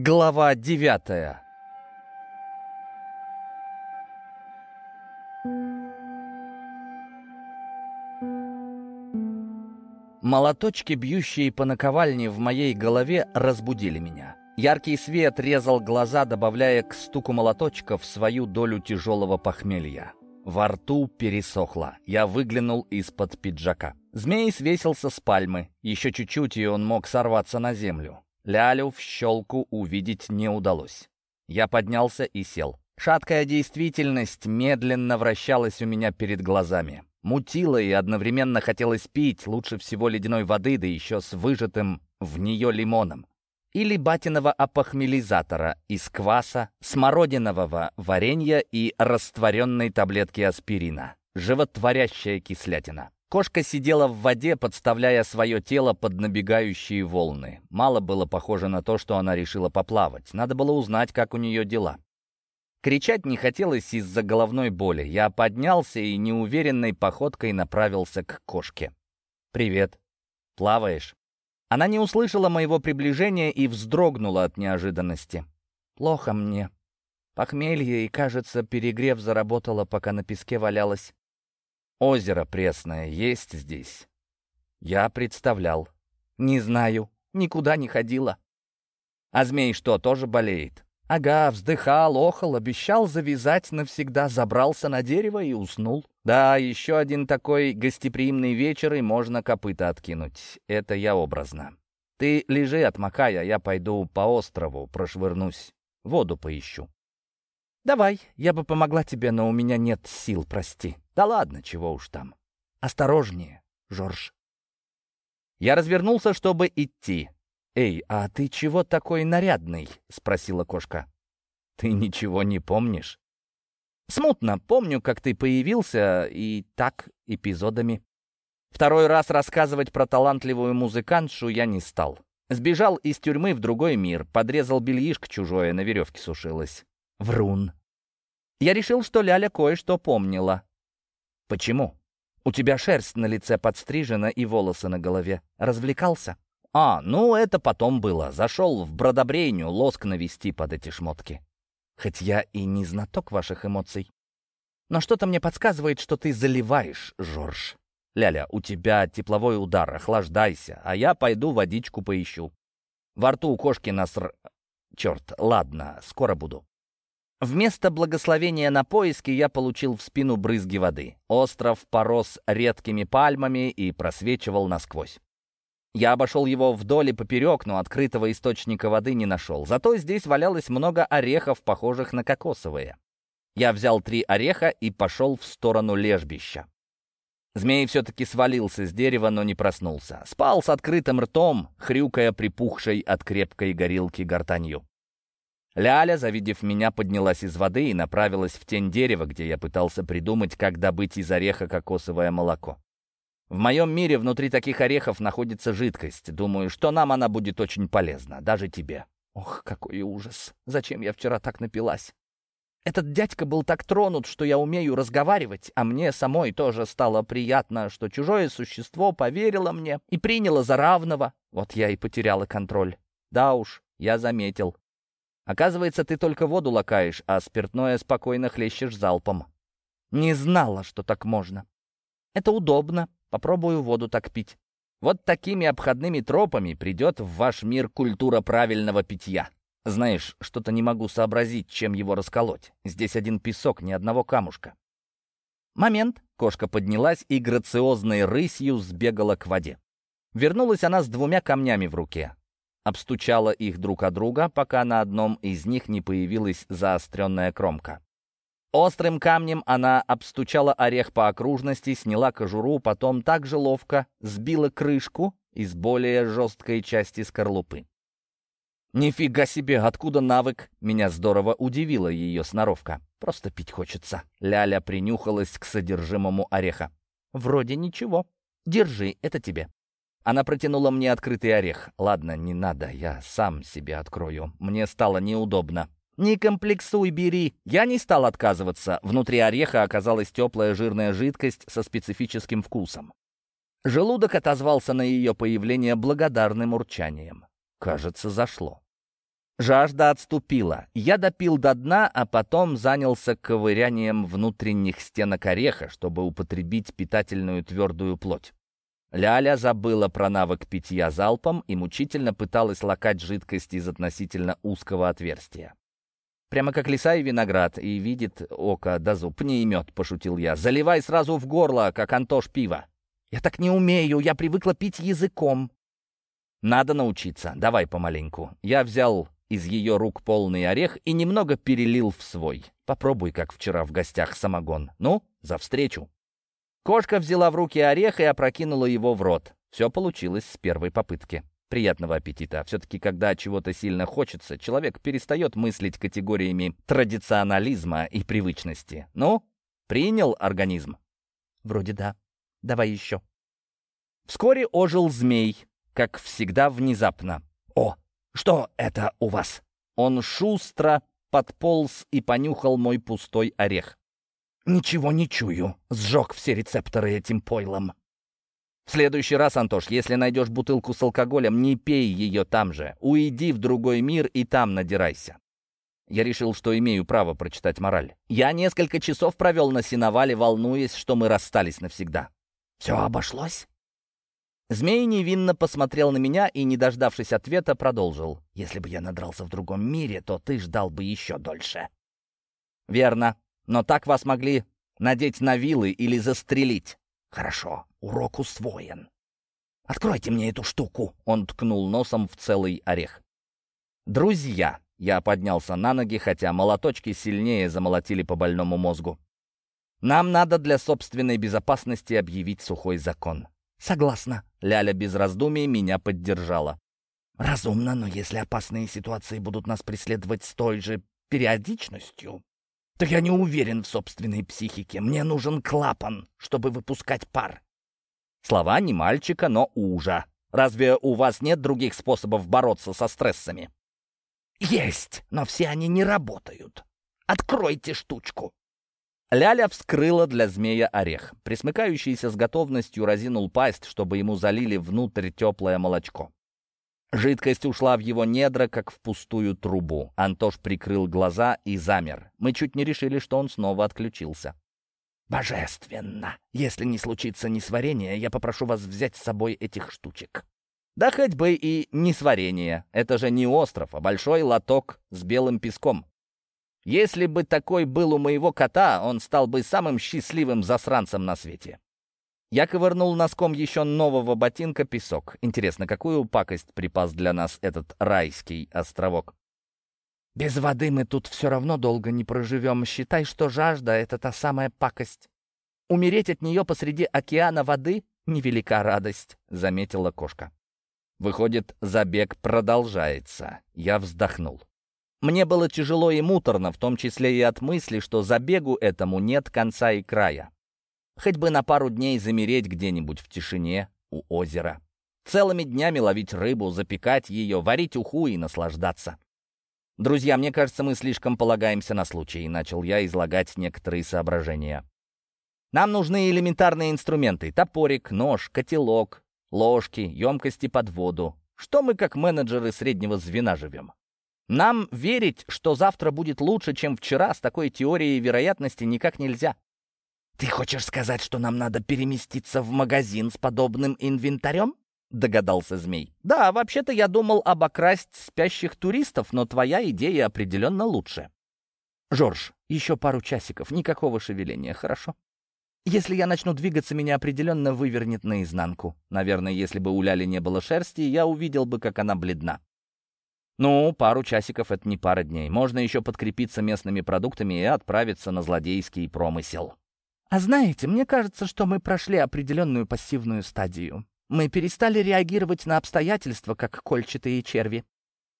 Глава девятая Молоточки, бьющие по наковальне в моей голове, разбудили меня. Яркий свет резал глаза, добавляя к стуку молоточков свою долю тяжелого похмелья. Во рту пересохло. Я выглянул из-под пиджака. Змей свесился с пальмы. Еще чуть-чуть, и он мог сорваться на землю. Лялю в щелку увидеть не удалось. Я поднялся и сел. Шаткая действительность медленно вращалась у меня перед глазами. Мутило и одновременно хотелось пить, лучше всего ледяной воды, да еще с выжатым в нее лимоном или батиного опохмелизатора из кваса, смородинового варенья и растворенной таблетки аспирина. Животворящая кислятина. Кошка сидела в воде, подставляя свое тело под набегающие волны. Мало было похоже на то, что она решила поплавать. Надо было узнать, как у нее дела. Кричать не хотелось из-за головной боли. Я поднялся и неуверенной походкой направился к кошке. «Привет. Плаваешь?» Она не услышала моего приближения и вздрогнула от неожиданности. «Плохо мне. Похмелье и, кажется, перегрев заработала, пока на песке валялась. Озеро пресное есть здесь?» Я представлял. «Не знаю. Никуда не ходила». «А змей что, тоже болеет?» Ага, вздыхал, охал, обещал завязать навсегда, забрался на дерево и уснул. Да, еще один такой гостеприимный вечер, и можно копыта откинуть. Это я образно. Ты лежи, отмокай, а я пойду по острову, прошвырнусь, воду поищу. Давай, я бы помогла тебе, но у меня нет сил, прости. Да ладно, чего уж там. Осторожнее, Жорж. Я развернулся, чтобы идти. «Эй, а ты чего такой нарядный?» — спросила кошка. «Ты ничего не помнишь?» «Смутно помню, как ты появился, и так, эпизодами». Второй раз рассказывать про талантливую музыкантшу я не стал. Сбежал из тюрьмы в другой мир, подрезал бельишко чужое, на веревке сушилось. Врун. Я решил, что Ляля кое-что помнила. «Почему?» «У тебя шерсть на лице подстрижена и волосы на голове. Развлекался?» А, ну это потом было. Зашел в бродобрейню лоск навести под эти шмотки. Хоть я и не знаток ваших эмоций. Но что-то мне подсказывает, что ты заливаешь, Жорж. Ляля, у тебя тепловой удар, охлаждайся, а я пойду водичку поищу. Во рту у кошки наср... Черт, ладно, скоро буду. Вместо благословения на поиски я получил в спину брызги воды. Остров порос редкими пальмами и просвечивал насквозь. Я обошел его вдоль и поперек, но открытого источника воды не нашел. Зато здесь валялось много орехов, похожих на кокосовые. Я взял три ореха и пошел в сторону лежбища. Змей все-таки свалился с дерева, но не проснулся. Спал с открытым ртом, хрюкая припухшей от крепкой горилки гортанью. Ляля, завидев меня, поднялась из воды и направилась в тень дерева, где я пытался придумать, как добыть из ореха кокосовое молоко. В моем мире внутри таких орехов находится жидкость. Думаю, что нам она будет очень полезна, даже тебе. Ох, какой ужас. Зачем я вчера так напилась? Этот дядька был так тронут, что я умею разговаривать, а мне самой тоже стало приятно, что чужое существо поверило мне и приняло за равного. Вот я и потеряла контроль. Да уж, я заметил. Оказывается, ты только воду лакаешь, а спиртное спокойно хлещешь залпом. Не знала, что так можно. Это удобно, Попробую воду так пить. Вот такими обходными тропами придет в ваш мир культура правильного питья. Знаешь, что-то не могу сообразить, чем его расколоть. Здесь один песок, ни одного камушка. Момент. Кошка поднялась и грациозной рысью сбегала к воде. Вернулась она с двумя камнями в руке. Обстучала их друг от друга, пока на одном из них не появилась заостренная кромка. Острым камнем она обстучала орех по окружности, сняла кожуру, потом так же ловко сбила крышку из более жесткой части скорлупы. «Нифига себе, откуда навык?» Меня здорово удивила ее сноровка. «Просто пить хочется». Ляля принюхалась к содержимому ореха. «Вроде ничего. Держи, это тебе». Она протянула мне открытый орех. «Ладно, не надо, я сам себе открою. Мне стало неудобно». «Не комплексуй, бери!» Я не стал отказываться. Внутри ореха оказалась теплая жирная жидкость со специфическим вкусом. Желудок отозвался на ее появление благодарным урчанием. Кажется, зашло. Жажда отступила. Я допил до дна, а потом занялся ковырянием внутренних стенок ореха, чтобы употребить питательную твердую плоть. Ляля забыла про навык питья залпом и мучительно пыталась лакать жидкость из относительно узкого отверстия. Прямо как лиса и виноград, и видит око да зуб не имет, пошутил я. Заливай сразу в горло, как Антош пиво. Я так не умею, я привыкла пить языком. Надо научиться, давай помаленьку. Я взял из ее рук полный орех и немного перелил в свой. Попробуй, как вчера в гостях, самогон. Ну, за встречу. Кошка взяла в руки орех и опрокинула его в рот. Все получилось с первой попытки. Приятного аппетита. Все-таки, когда чего-то сильно хочется, человек перестает мыслить категориями традиционализма и привычности. Ну, принял организм? Вроде да. Давай еще. Вскоре ожил змей, как всегда внезапно. О, «Что это у вас?» Он шустро подполз и понюхал мой пустой орех. «Ничего не чую. Сжег все рецепторы этим пойлом». «В следующий раз, Антош, если найдешь бутылку с алкоголем, не пей ее там же. Уйди в другой мир и там надирайся». Я решил, что имею право прочитать мораль. Я несколько часов провел на сеновале, волнуясь, что мы расстались навсегда. «Все обошлось?» Змей невинно посмотрел на меня и, не дождавшись ответа, продолжил. «Если бы я надрался в другом мире, то ты ждал бы еще дольше». «Верно. Но так вас могли надеть на вилы или застрелить». «Хорошо, урок усвоен. Откройте мне эту штуку!» Он ткнул носом в целый орех. «Друзья!» Я поднялся на ноги, хотя молоточки сильнее замолотили по больному мозгу. «Нам надо для собственной безопасности объявить сухой закон. «Согласна». Ляля без раздумий меня поддержала. «Разумно, но если опасные ситуации будут нас преследовать с той же периодичностью, то я не уверен в собственной психике. Мне нужен клапан, чтобы выпускать пар». Слова не мальчика, но ужа. Разве у вас нет других способов бороться со стрессами? «Есть, но все они не работают. Откройте штучку». Ляля вскрыла для змея орех. Присмыкающийся с готовностью разинул пасть, чтобы ему залили внутрь теплое молочко. Жидкость ушла в его недра, как в пустую трубу. Антош прикрыл глаза и замер. Мы чуть не решили, что он снова отключился. «Божественно! Если не случится несварение, я попрошу вас взять с собой этих штучек». «Да хоть бы и несварение. Это же не остров, а большой лоток с белым песком. Если бы такой был у моего кота, он стал бы самым счастливым засранцем на свете. Я ковырнул носком еще нового ботинка песок. Интересно, какую пакость припас для нас этот райский островок? Без воды мы тут все равно долго не проживем. Считай, что жажда — это та самая пакость. Умереть от нее посреди океана воды — невелика радость, — заметила кошка. Выходит, забег продолжается. Я вздохнул. Мне было тяжело и муторно, в том числе и от мысли, что забегу этому нет конца и края. Хоть бы на пару дней замереть где-нибудь в тишине у озера. Целыми днями ловить рыбу, запекать ее, варить уху и наслаждаться. «Друзья, мне кажется, мы слишком полагаемся на случай», — начал я излагать некоторые соображения. «Нам нужны элементарные инструменты — топорик, нож, котелок, ложки, емкости под воду. Что мы, как менеджеры среднего звена, живем?» Нам верить, что завтра будет лучше, чем вчера, с такой теорией вероятности никак нельзя. «Ты хочешь сказать, что нам надо переместиться в магазин с подобным инвентарем?» — догадался змей. «Да, вообще-то я думал обокрасть спящих туристов, но твоя идея определенно лучше». «Жорж, еще пару часиков, никакого шевеления, хорошо?» «Если я начну двигаться, меня определенно вывернет наизнанку. Наверное, если бы у Ляли не было шерсти, я увидел бы, как она бледна. Ну, пару часиков — это не пара дней. Можно еще подкрепиться местными продуктами и отправиться на злодейский промысел. А знаете, мне кажется, что мы прошли определенную пассивную стадию. Мы перестали реагировать на обстоятельства, как кольчатые черви.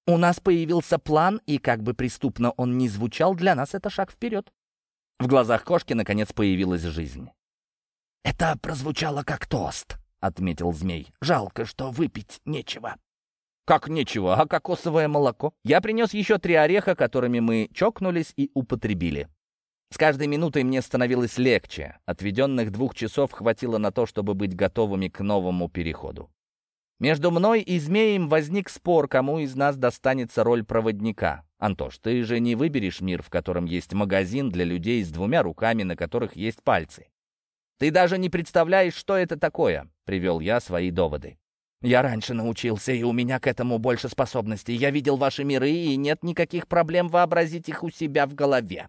У нас появился план, и как бы преступно он ни звучал, для нас это шаг вперед. В глазах кошки, наконец, появилась жизнь. «Это прозвучало как тост», — отметил змей. «Жалко, что выпить нечего». Как нечего, а кокосовое молоко? Я принес еще три ореха, которыми мы чокнулись и употребили. С каждой минутой мне становилось легче. Отведенных двух часов хватило на то, чтобы быть готовыми к новому переходу. Между мной и змеем возник спор, кому из нас достанется роль проводника. «Антош, ты же не выберешь мир, в котором есть магазин для людей с двумя руками, на которых есть пальцы. Ты даже не представляешь, что это такое», — привел я свои доводы. «Я раньше научился, и у меня к этому больше способностей. Я видел ваши миры, и нет никаких проблем вообразить их у себя в голове».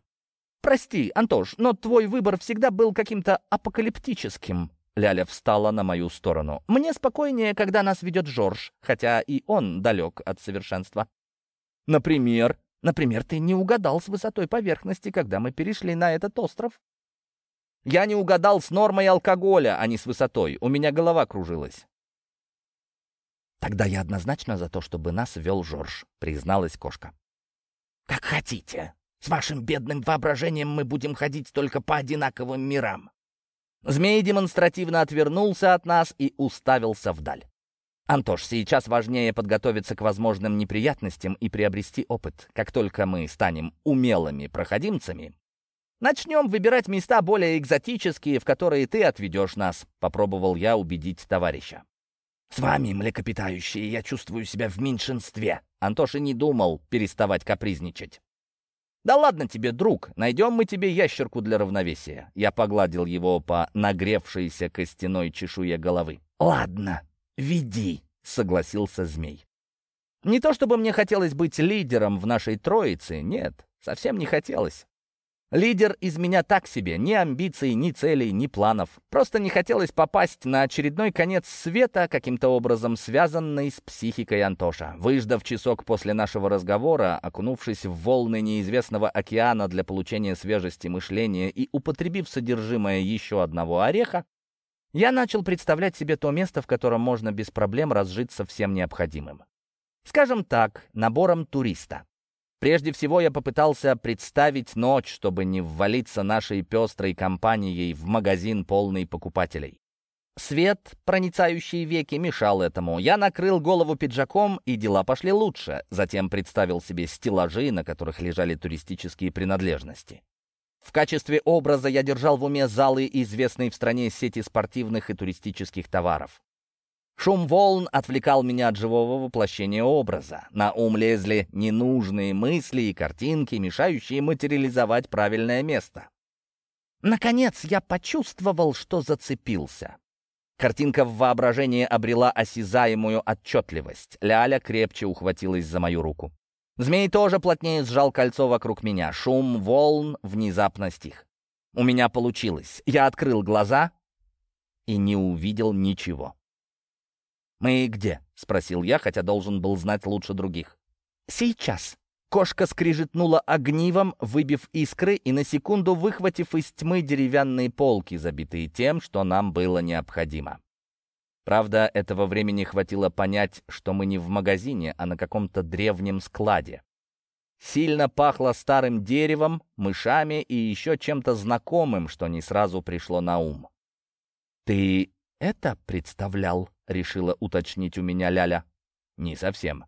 «Прости, Антош, но твой выбор всегда был каким-то апокалиптическим», Ляля встала на мою сторону. «Мне спокойнее, когда нас ведет Жорж, хотя и он далек от совершенства». «Например?» «Например, ты не угадал с высотой поверхности, когда мы перешли на этот остров». «Я не угадал с нормой алкоголя, а не с высотой. У меня голова кружилась». «Тогда я однозначно за то, чтобы нас вел Жорж», — призналась кошка. «Как хотите. С вашим бедным воображением мы будем ходить только по одинаковым мирам». Змей демонстративно отвернулся от нас и уставился вдаль. «Антош, сейчас важнее подготовиться к возможным неприятностям и приобрести опыт. Как только мы станем умелыми проходимцами, начнем выбирать места более экзотические, в которые ты отведешь нас», — попробовал я убедить товарища. «С вами, млекопитающие, я чувствую себя в меньшинстве». Антош и не думал переставать капризничать. «Да ладно тебе, друг, найдем мы тебе ящерку для равновесия». Я погладил его по нагревшейся костяной чешуе головы. «Ладно, веди», — согласился змей. Не то чтобы мне хотелось быть лидером в нашей троице, нет, совсем не хотелось. Лидер из меня так себе, ни амбиций, ни целей, ни планов. Просто не хотелось попасть на очередной конец света, каким-то образом связанный с психикой Антоша. Выждав часок после нашего разговора, окунувшись в волны неизвестного океана для получения свежести мышления и употребив содержимое еще одного ореха, я начал представлять себе то место, в котором можно без проблем разжиться всем необходимым. Скажем так, набором туриста. Прежде всего я попытался представить ночь, чтобы не ввалиться нашей пестрой компанией в магазин, полный покупателей. Свет, проницающий веки, мешал этому. Я накрыл голову пиджаком, и дела пошли лучше. Затем представил себе стеллажи, на которых лежали туристические принадлежности. В качестве образа я держал в уме залы известной в стране сети спортивных и туристических товаров. Шум волн отвлекал меня от живого воплощения образа. На ум лезли ненужные мысли и картинки, мешающие материализовать правильное место. Наконец я почувствовал, что зацепился. Картинка в воображении обрела осязаемую отчетливость. Ляля крепче ухватилась за мою руку. Змей тоже плотнее сжал кольцо вокруг меня. Шум волн внезапно стих. У меня получилось. Я открыл глаза и не увидел ничего. «Мы где?» — спросил я, хотя должен был знать лучше других. «Сейчас». Кошка скрижетнула огнивом, выбив искры и на секунду выхватив из тьмы деревянные полки, забитые тем, что нам было необходимо. Правда, этого времени хватило понять, что мы не в магазине, а на каком-то древнем складе. Сильно пахло старым деревом, мышами и еще чем-то знакомым, что не сразу пришло на ум. «Ты это представлял?» Решила уточнить у меня Ляля. Не совсем.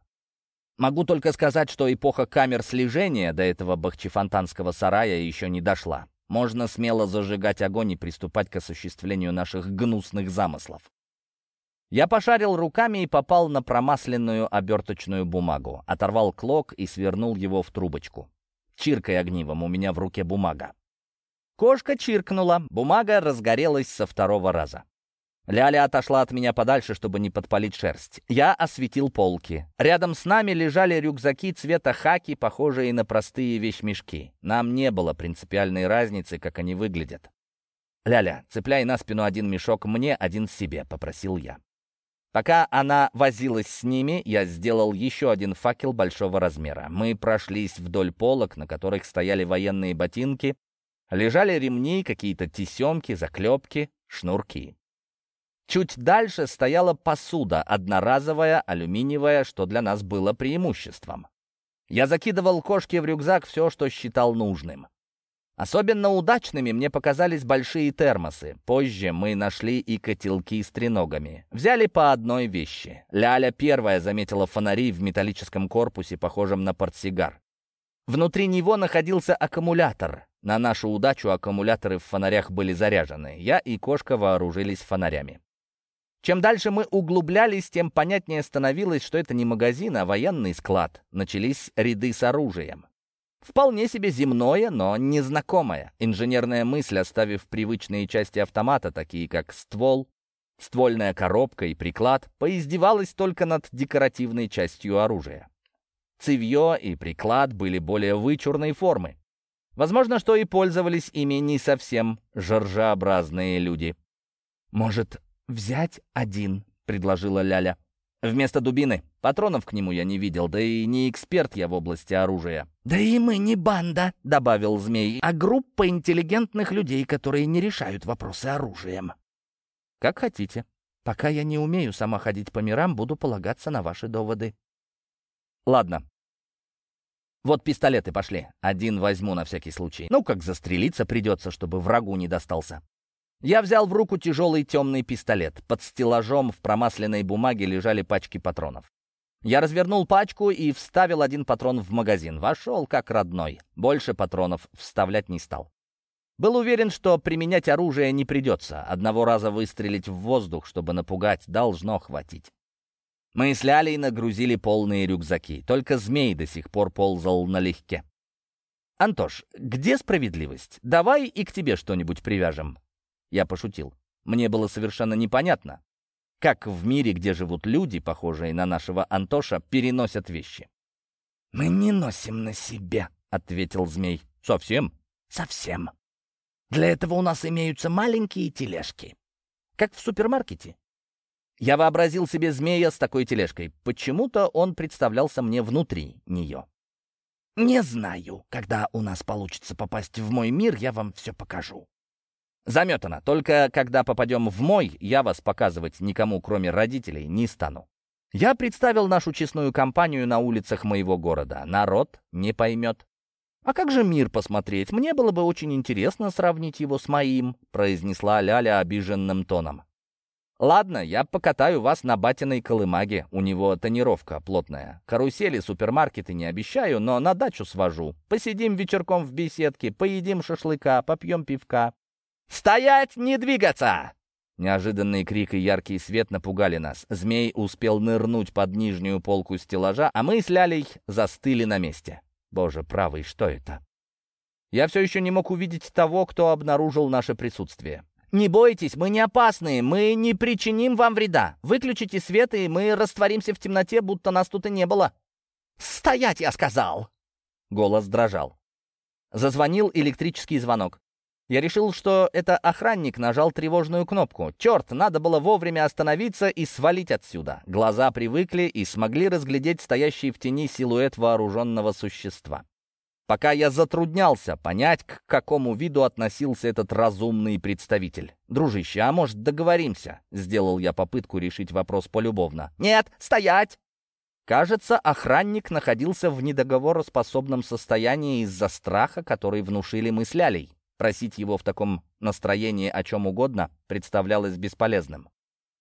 Могу только сказать, что эпоха камер слежения до этого бахчефонтанского сарая еще не дошла. Можно смело зажигать огонь и приступать к осуществлению наших гнусных замыслов. Я пошарил руками и попал на промасленную оберточную бумагу, оторвал клок и свернул его в трубочку. Чиркой огнивом, у меня в руке бумага. Кошка чиркнула, бумага разгорелась со второго раза. Ляля отошла от меня подальше, чтобы не подпалить шерсть. Я осветил полки. Рядом с нами лежали рюкзаки цвета хаки, похожие на простые вещмешки. Нам не было принципиальной разницы, как они выглядят. «Ляля, цепляй на спину один мешок мне, один себе», — попросил я. Пока она возилась с ними, я сделал еще один факел большого размера. Мы прошлись вдоль полок, на которых стояли военные ботинки, лежали ремни, какие-то тесемки, заклепки, шнурки. Чуть дальше стояла посуда, одноразовая, алюминиевая, что для нас было преимуществом. Я закидывал кошке в рюкзак все, что считал нужным. Особенно удачными мне показались большие термосы. Позже мы нашли и котелки с треногами. Взяли по одной вещи. Ляля первая заметила фонари в металлическом корпусе, похожем на портсигар. Внутри него находился аккумулятор. На нашу удачу аккумуляторы в фонарях были заряжены. Я и кошка вооружились фонарями. Чем дальше мы углублялись, тем понятнее становилось, что это не магазин, а военный склад. Начались ряды с оружием. Вполне себе земное, но незнакомое. Инженерная мысль, оставив привычные части автомата, такие как ствол, ствольная коробка и приклад, поиздевалась только над декоративной частью оружия. Цевье и приклад были более вычурной формы. Возможно, что и пользовались ими не совсем жоржеобразные люди. «Может, взять один?» — предложила Ляля. «Вместо дубины. Патронов к нему я не видел, да и не эксперт я в области оружия». «Да и мы не банда», — добавил Змей, «а группа интеллигентных людей, которые не решают вопросы оружием». «Как хотите. Пока я не умею сама ходить по мирам, буду полагаться на ваши доводы». «Ладно, вот пистолеты пошли. Один возьму на всякий случай. Ну, как застрелиться придется, чтобы врагу не достался. Я взял в руку тяжелый темный пистолет. Под стеллажом в промасленной бумаге лежали пачки патронов. Я развернул пачку и вставил один патрон в магазин. Вошел как родной. Больше патронов вставлять не стал. Был уверен, что применять оружие не придется. Одного раза выстрелить в воздух, чтобы напугать, должно хватить. Мы с Лялей нагрузили полные рюкзаки. Только змей до сих пор ползал налегке. «Антош, где справедливость? Давай и к тебе что-нибудь привяжем». Я пошутил. Мне было совершенно непонятно, как в мире, где живут люди, похожие на нашего Антоша, переносят вещи. «Мы не носим на себе», — ответил змей. «Совсем?» «Совсем. Для этого у нас имеются маленькие тележки. Как в супермаркете. Я вообразил себе змея с такой тележкой. Почему-то он представлялся мне внутри нее. «Не знаю. Когда у нас получится попасть в мой мир, я вам все покажу». «Заметано. Только когда попадем в мой, я вас показывать никому, кроме родителей, не стану». Я представил нашу честную компанию на улицах моего города. Народ не поймет. «А как же мир посмотреть? Мне было бы очень интересно сравнить его с моим», произнесла Ляля обиженным тоном. «Ладно, я покатаю вас на батиной колымаге. У него тонировка плотная. Карусели, супермаркеты не обещаю, но на дачу свожу. Посидим вечерком в беседке, поедим шашлыка, попьем пивка». «Стоять, не двигаться!» Неожиданный крик и яркий свет напугали нас. Змей успел нырнуть под нижнюю полку стеллажа, а мы с Лялей застыли на месте. Боже правый, что это? Я все еще не мог увидеть того, кто обнаружил наше присутствие. «Не бойтесь, мы не опасные, мы не причиним вам вреда. Выключите свет, и мы растворимся в темноте, будто нас тут и не было». «Стоять, я сказал!» Голос дрожал. Зазвонил электрический звонок. Я решил, что это охранник нажал тревожную кнопку. Черт, надо было вовремя остановиться и свалить отсюда. Глаза привыкли и смогли разглядеть стоящий в тени силуэт вооруженного существа. Пока я затруднялся понять, к какому виду относился этот разумный представитель. «Дружище, а может, договоримся?» Сделал я попытку решить вопрос полюбовно. «Нет, стоять!» Кажется, охранник находился в недоговороспособном состоянии из-за страха, который внушили мы с Лялей. Просить его в таком настроении о чем угодно представлялось бесполезным.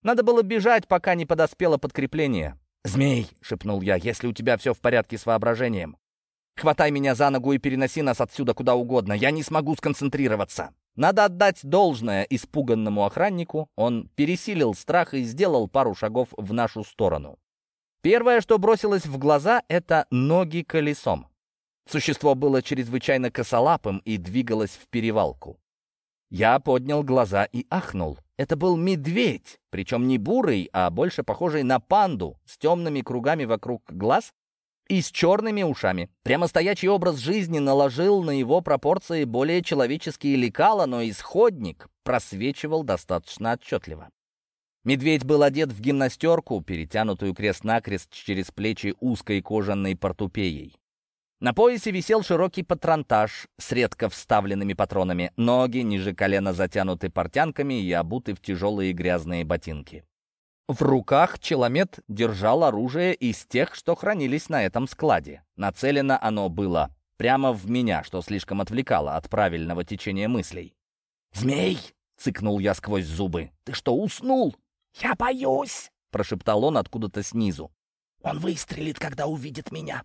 Надо было бежать, пока не подоспело подкрепление. «Змей!» — шепнул я, — «если у тебя все в порядке с воображением. Хватай меня за ногу и переноси нас отсюда куда угодно. Я не смогу сконцентрироваться». Надо отдать должное испуганному охраннику. Он пересилил страх и сделал пару шагов в нашу сторону. Первое, что бросилось в глаза, это ноги колесом. Существо было чрезвычайно косолапым и двигалось в перевалку. Я поднял глаза и ахнул. Это был медведь, причем не бурый, а больше похожий на панду, с темными кругами вокруг глаз и с черными ушами. Прямо стоячий образ жизни наложил на его пропорции более человеческие лекала, но исходник просвечивал достаточно отчетливо. Медведь был одет в гимнастерку, перетянутую крест-накрест через плечи узкой кожаной портупеей. На поясе висел широкий патронтаж с редко вставленными патронами, ноги ниже колена затянуты портянками и обуты в тяжелые грязные ботинки. В руках Челомет держал оружие из тех, что хранились на этом складе. Нацелено оно было прямо в меня, что слишком отвлекало от правильного течения мыслей. «Змей!» — цыкнул я сквозь зубы. «Ты что, уснул?» «Я боюсь!» — прошептал он откуда-то снизу. «Он выстрелит, когда увидит меня!»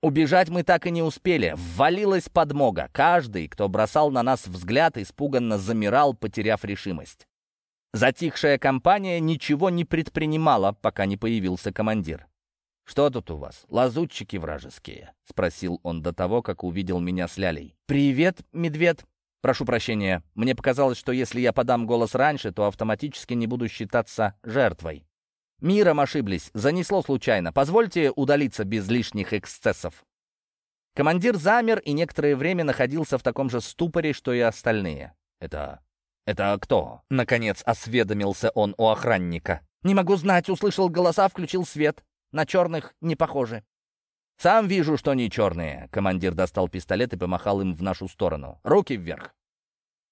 Убежать мы так и не успели. Ввалилась подмога. Каждый, кто бросал на нас взгляд, испуганно замирал, потеряв решимость. Затихшая компания ничего не предпринимала, пока не появился командир. «Что тут у вас? Лазутчики вражеские?» — спросил он до того, как увидел меня с Лялей. «Привет, медведь!» «Прошу прощения. Мне показалось, что если я подам голос раньше, то автоматически не буду считаться жертвой. Миром ошиблись, занесло случайно. Позвольте удалиться без лишних эксцессов». Командир замер и некоторое время находился в таком же ступоре, что и остальные. «Это... это кто?» — наконец осведомился он у охранника. «Не могу знать, услышал голоса, включил свет. На черных не похоже». «Сам вижу, что не черные». Командир достал пистолет и помахал им в нашу сторону. «Руки вверх».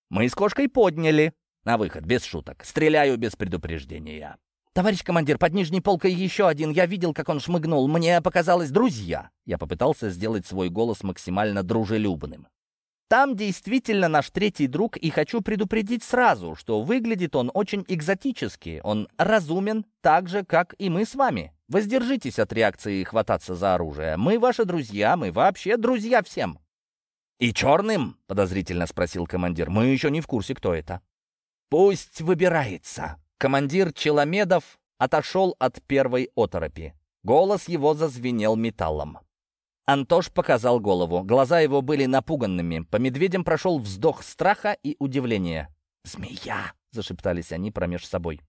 «Мы с кошкой подняли». «На выход, без шуток. Стреляю без предупреждения». «Товарищ командир, под нижней полкой еще один. Я видел, как он шмыгнул. Мне показалось, друзья!» Я попытался сделать свой голос максимально дружелюбным. «Там действительно наш третий друг, и хочу предупредить сразу, что выглядит он очень экзотически. Он разумен, так же, как и мы с вами. Воздержитесь от реакции хвататься за оружие. Мы ваши друзья, мы вообще друзья всем». «И черным?» — подозрительно спросил командир. «Мы еще не в курсе, кто это». «Пусть выбирается», Командир Челомедов отошел от первой оторопи. Голос его зазвенел металлом. Антош показал голову. Глаза его были напуганными. По медведям прошел вздох страха и удивления. «Змея!» — зашептались они промеж собой.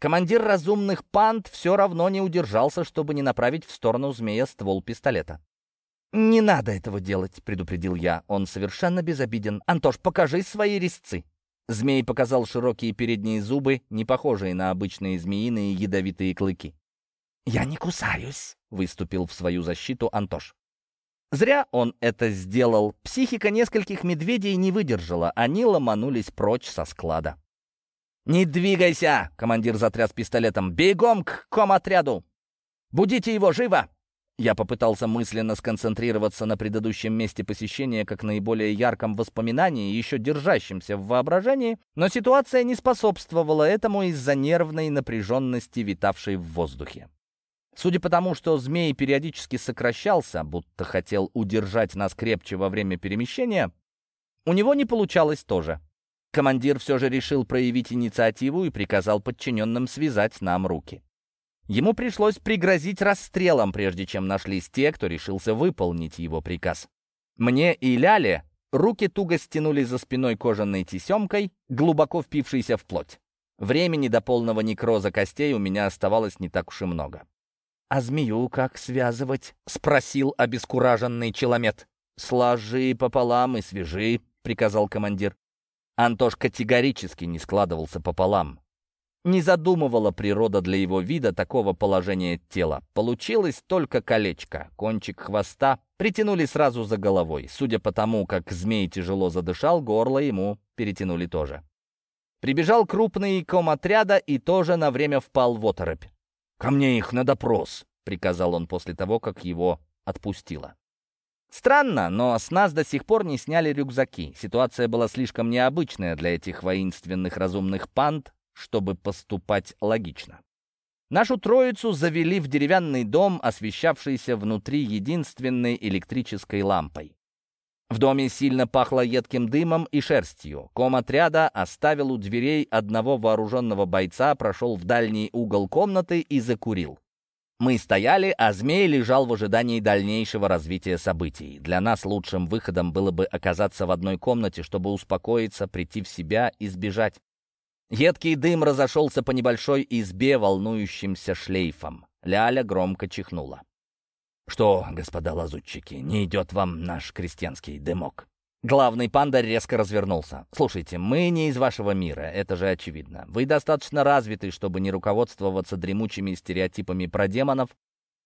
Командир разумных панд все равно не удержался, чтобы не направить в сторону змея ствол пистолета. «Не надо этого делать», — предупредил я. «Он совершенно безобиден. Антош, покажи свои резцы». Змей показал широкие передние зубы, не похожие на обычные змеиные ядовитые клыки. «Я не кусаюсь», — выступил в свою защиту Антош. Зря он это сделал. Психика нескольких медведей не выдержала. Они ломанулись прочь со склада. «Не двигайся!» — командир затряс пистолетом. «Бегом к комотряду! Будите его живо!» Я попытался мысленно сконцентрироваться на предыдущем месте посещения как наиболее ярком воспоминании, еще держащемся в воображении, но ситуация не способствовала этому из-за нервной напряженности, витавшей в воздухе. Судя по тому, что змей периодически сокращался, будто хотел удержать нас крепче во время перемещения, у него не получалось тоже. Командир все же решил проявить инициативу и приказал подчиненным связать нам руки. Ему пришлось пригрозить расстрелом, прежде чем нашлись те, кто решился выполнить его приказ. Мне и Ляле руки туго стянули за спиной кожаной тесемкой, глубоко впившейся в плоть. Времени до полного некроза костей у меня оставалось не так уж и много. «А змею как связывать?» — спросил обескураженный челомет. «Сложи пополам и свяжи», — приказал командир. Антош категорически не складывался пополам. Не задумывала природа для его вида такого положения тела. Получилось только колечко. Кончик хвоста притянули сразу за головой. Судя по тому, как змей тяжело задышал, горло ему перетянули тоже. Прибежал крупный ком отряда и тоже на время впал в оторопь. «Ко мне их на допрос», — приказал он после того, как его отпустило. Странно, но с нас до сих пор не сняли рюкзаки. Ситуация была слишком необычная для этих воинственных разумных панд, чтобы поступать логично. Нашу троицу завели в деревянный дом, освещавшийся внутри единственной электрической лампой. В доме сильно пахло едким дымом и шерстью. Ком отряда оставил у дверей одного вооруженного бойца, прошел в дальний угол комнаты и закурил. Мы стояли, а змей лежал в ожидании дальнейшего развития событий. Для нас лучшим выходом было бы оказаться в одной комнате, чтобы успокоиться, прийти в себя и сбежать. Едкий дым разошелся по небольшой избе волнующимся шлейфом. Ляля громко чихнула. «Что, господа лазутчики, не идет вам наш крестьянский дымок?» Главный панда резко развернулся. «Слушайте, мы не из вашего мира, это же очевидно. Вы достаточно развиты, чтобы не руководствоваться дремучими стереотипами про демонов,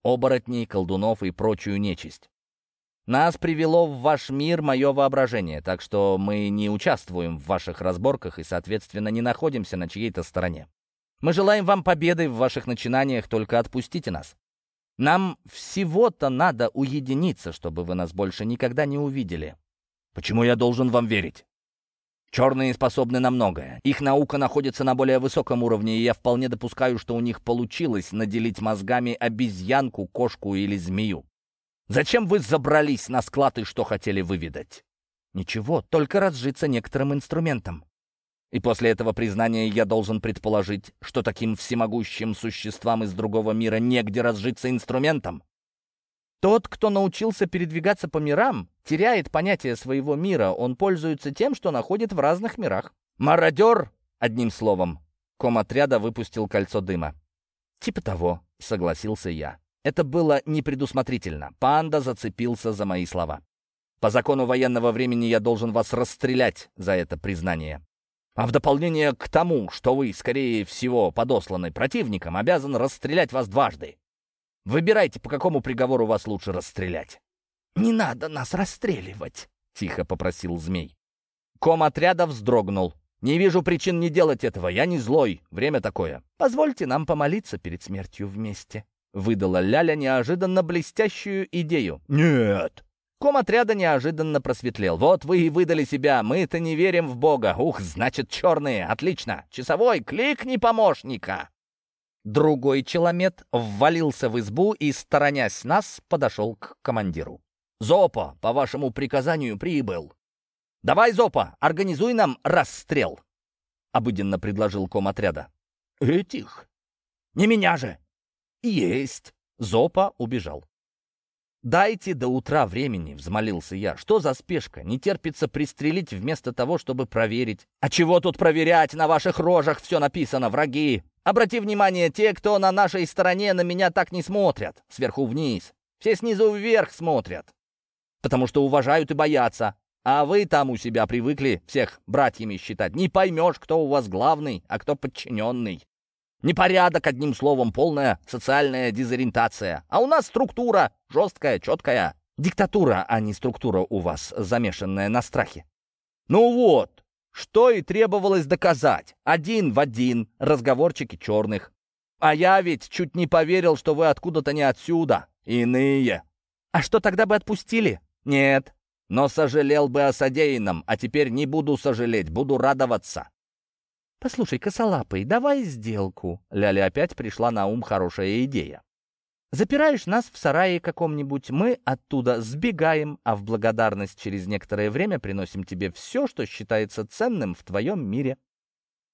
оборотней, колдунов и прочую нечисть. Нас привело в ваш мир мое воображение, так что мы не участвуем в ваших разборках и, соответственно, не находимся на чьей-то стороне. Мы желаем вам победы в ваших начинаниях, только отпустите нас. Нам всего-то надо уединиться, чтобы вы нас больше никогда не увидели. Почему я должен вам верить? Черные способны на многое. Их наука находится на более высоком уровне, и я вполне допускаю, что у них получилось наделить мозгами обезьянку, кошку или змею. Зачем вы забрались на склад и что хотели выведать? Ничего, только разжиться некоторым инструментом. И после этого признания я должен предположить, что таким всемогущим существам из другого мира негде разжиться инструментом. Тот, кто научился передвигаться по мирам, теряет понятие своего мира, он пользуется тем, что находит в разных мирах. Мародер, одним словом. Ком отряда выпустил кольцо дыма. «Типа того», — согласился я. Это было непредусмотрительно. Панда зацепился за мои слова. «По закону военного времени я должен вас расстрелять за это признание. А в дополнение к тому, что вы, скорее всего, подосланы противником, обязан расстрелять вас дважды. Выбирайте, по какому приговору вас лучше расстрелять». «Не надо нас расстреливать», — тихо попросил змей. Ком отряда вздрогнул. «Не вижу причин не делать этого. Я не злой. Время такое. Позвольте нам помолиться перед смертью вместе», — выдала Ляля неожиданно блестящую идею. «Нет!» Ком отряда неожиданно просветлел. «Вот вы и выдали себя. Мы-то не верим в Бога. Ух, значит, черные. Отлично. Часовой, кликни помощника!» Другой челомет ввалился в избу и, сторонясь нас, подошел к командиру. «Зопа, по вашему приказанию, прибыл. Давай, Зопа, организуй нам расстрел!» — обыденно предложил ком отряда. «Этих? Не меня же!» «Есть!» — Зопа убежал. «Дайте до утра времени», — взмолился я. «Что за спешка? Не терпится пристрелить вместо того, чтобы проверить». «А чего тут проверять? На ваших рожах все написано, враги! Обрати внимание, те, кто на нашей стороне, на меня так не смотрят. Сверху вниз. Все снизу вверх смотрят. Потому что уважают и боятся. А вы там у себя привыкли всех братьями считать. Не поймешь, кто у вас главный, а кто подчиненный. Непорядок, одним словом, полная социальная дезориентация. А у нас структура жесткая, четкая. Диктатура, а не структура у вас, замешанная на страхе. Ну вот, что и требовалось доказать. Один в один, разговорчики черных. А я ведь чуть не поверил, что вы откуда-то не отсюда. Иные. А что тогда бы отпустили? Нет. Но сожалел бы о содеянном, а теперь не буду сожалеть, буду радоваться. «Послушай, косолапый, давай сделку». Ляля опять пришла на ум хорошая идея. «Запираешь нас в сарае каком-нибудь, мы оттуда сбегаем, а в благодарность через некоторое время приносим тебе все, что считается ценным в твоем мире».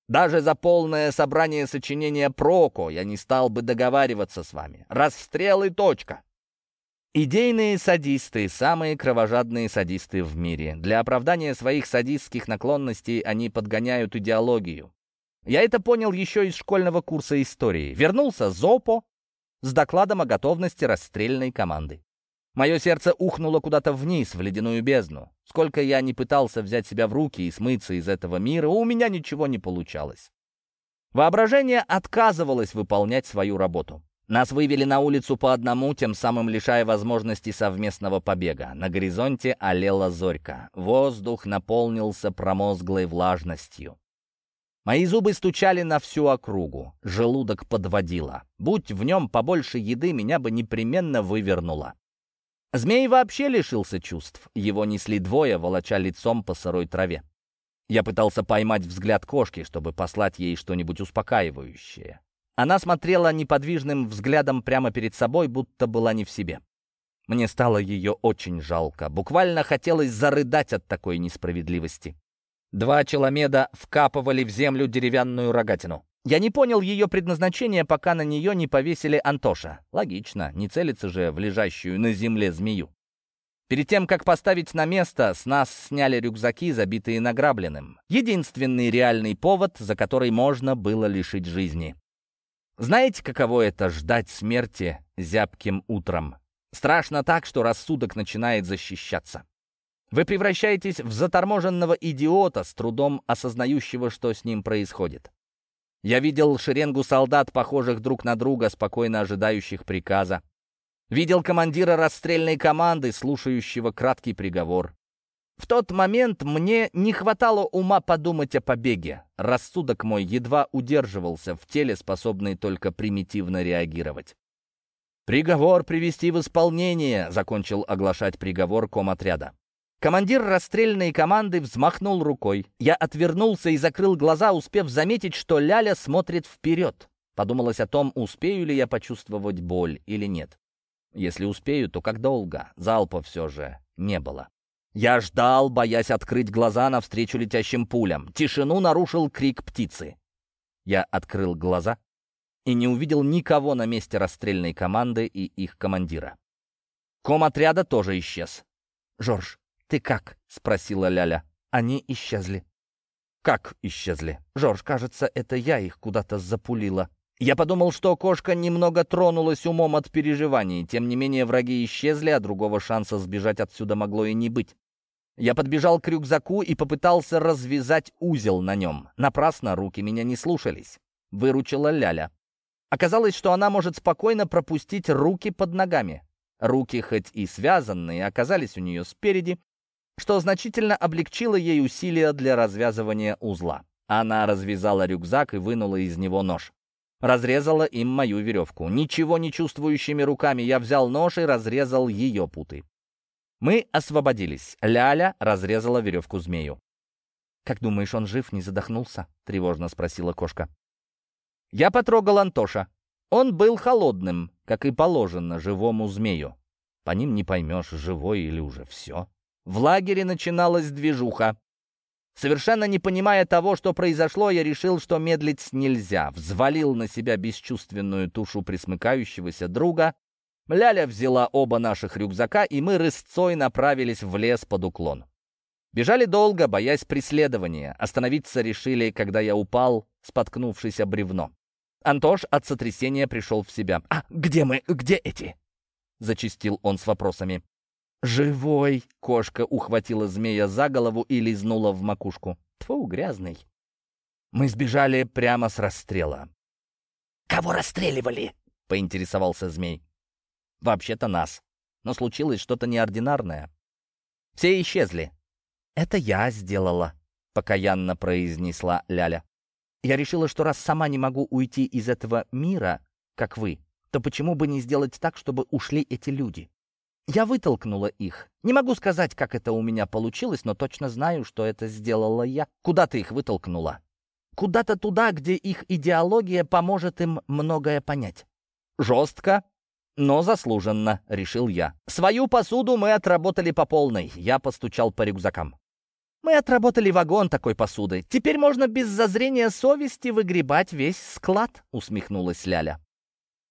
«Даже за полное собрание сочинения Проко я не стал бы договариваться с вами. Расстрел и точка». Идейные садисты — самые кровожадные садисты в мире. Для оправдания своих садистских наклонностей они подгоняют идеологию. Я это понял еще из школьного курса истории. Вернулся Зопо с докладом о готовности расстрельной команды. Мое сердце ухнуло куда-то вниз, в ледяную бездну. Сколько я не пытался взять себя в руки и смыться из этого мира, у меня ничего не получалось. Воображение отказывалось выполнять свою работу. Нас вывели на улицу по одному, тем самым лишая возможности совместного побега. На горизонте олела зорька. Воздух наполнился промозглой влажностью. Мои зубы стучали на всю округу. Желудок подводило. Будь в нем побольше еды, меня бы непременно вывернуло. Змей вообще лишился чувств. Его несли двое, волоча лицом по сырой траве. Я пытался поймать взгляд кошки, чтобы послать ей что-нибудь успокаивающее. Она смотрела неподвижным взглядом прямо перед собой, будто была не в себе. Мне стало ее очень жалко. Буквально хотелось зарыдать от такой несправедливости. Два челомеда вкапывали в землю деревянную рогатину. Я не понял ее предназначения, пока на нее не повесили Антоша. Логично, не целится же в лежащую на земле змею. Перед тем, как поставить на место, с нас сняли рюкзаки, забитые награбленным. Единственный реальный повод, за который можно было лишить жизни. Знаете, каково это — ждать смерти зябким утром? Страшно так, что рассудок начинает защищаться. Вы превращаетесь в заторможенного идиота, с трудом осознающего, что с ним происходит. Я видел шеренгу солдат, похожих друг на друга, спокойно ожидающих приказа. Видел командира расстрельной команды, слушающего краткий приговор. В тот момент мне не хватало ума подумать о побеге. Рассудок мой едва удерживался в теле, способный только примитивно реагировать. «Приговор привести в исполнение», — закончил оглашать приговор комотряда. Командир расстрельной команды взмахнул рукой. Я отвернулся и закрыл глаза, успев заметить, что Ляля смотрит вперед. Подумалось о том, успею ли я почувствовать боль или нет. Если успею, то как долго? Залпа все же не было. Я ждал, боясь открыть глаза навстречу летящим пулям. Тишину нарушил крик птицы. Я открыл глаза и не увидел никого на месте расстрельной команды и их командира. Ком отряда тоже исчез. «Жорж, ты как?» — спросила Ляля. «Они исчезли». «Как исчезли?» «Жорж, кажется, это я их куда-то запулила». Я подумал, что кошка немного тронулась умом от переживаний. Тем не менее, враги исчезли, а другого шанса сбежать отсюда могло и не быть. Я подбежал к рюкзаку и попытался развязать узел на нем. Напрасно руки меня не слушались. Выручила Ляля. Оказалось, что она может спокойно пропустить руки под ногами. Руки, хоть и связанные, оказались у нее спереди, что значительно облегчило ей усилия для развязывания узла. Она развязала рюкзак и вынула из него нож. Разрезала им мою веревку. Ничего не чувствующими руками я взял нож и разрезал ее путы. Мы освободились. Ляля разрезала веревку змею. «Как думаешь, он жив, не задохнулся?» — тревожно спросила кошка. Я потрогал Антоша. Он был холодным, как и положено живому змею. По ним не поймешь, живой или уже все. В лагере начиналась движуха. Совершенно не понимая того, что произошло, я решил, что медлить нельзя. Взвалил на себя бесчувственную тушу присмыкающегося друга Ляля взяла оба наших рюкзака, и мы рысцой направились в лес под уклон. Бежали долго, боясь преследования. Остановиться решили, когда я упал, споткнувшись о бревно. Антош от сотрясения пришел в себя. «А где мы? Где эти?» Зачистил он с вопросами. «Живой!» — кошка ухватила змея за голову и лизнула в макушку. Тьфу, грязный. Мы сбежали прямо с расстрела. «Кого расстреливали?» — поинтересовался змей. Вообще-то нас. Но случилось что-то неординарное. Все исчезли. «Это я сделала», — покаянно произнесла Ляля. «Я решила, что раз сама не могу уйти из этого мира, как вы, то почему бы не сделать так, чтобы ушли эти люди?» Я вытолкнула их. Не могу сказать, как это у меня получилось, но точно знаю, что это сделала я. Куда ты их вытолкнула? Куда-то туда, где их идеология поможет им многое понять. Жестко, но заслуженно, решил я. Свою посуду мы отработали по полной. Я постучал по рюкзакам. Мы отработали вагон такой посуды. Теперь можно без зазрения совести выгребать весь склад, усмехнулась Ляля.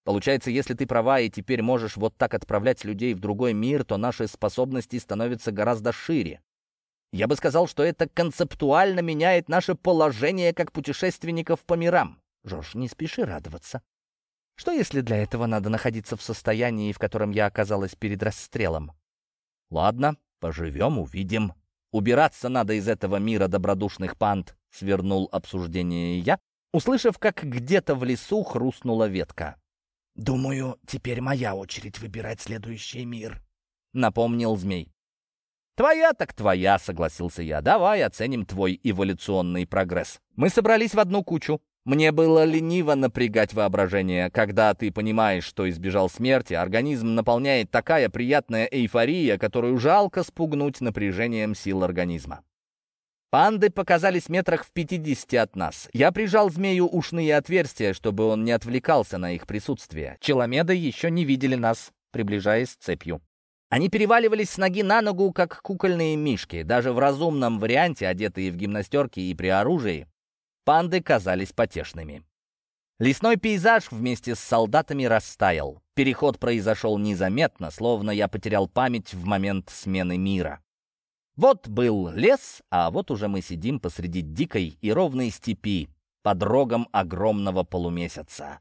Получается, если ты права и теперь можешь вот так отправлять людей в другой мир, то наши способности становятся гораздо шире. Я бы сказал, что это концептуально меняет наше положение как путешественников по мирам. Жорж, не спеши радоваться. Что если для этого надо находиться в состоянии, в котором я оказалась перед расстрелом? Ладно, поживем, увидим. Убираться надо из этого мира добродушных панд, свернул обсуждение я, услышав, как где-то в лесу хрустнула ветка. «Думаю, теперь моя очередь выбирать следующий мир», — напомнил змей. «Твоя так твоя», — согласился я. «Давай оценим твой эволюционный прогресс». Мы собрались в одну кучу. Мне было лениво напрягать воображение. Когда ты понимаешь, что избежал смерти, организм наполняет такая приятная эйфория, которую жалко спугнуть напряжением сил организма. Панды показались метрах в пятидесяти от нас. Я прижал змею ушные отверстия, чтобы он не отвлекался на их присутствие. Челомеды еще не видели нас, приближаясь цепью. Они переваливались с ноги на ногу, как кукольные мишки. Даже в разумном варианте, одетые в гимнастерки и при оружии, Панды казались потешными. Лесной пейзаж вместе с солдатами растаял. Переход произошел незаметно, словно я потерял память в момент смены мира. Вот был лес, а вот уже мы сидим посреди дикой и ровной степи под рогом огромного полумесяца.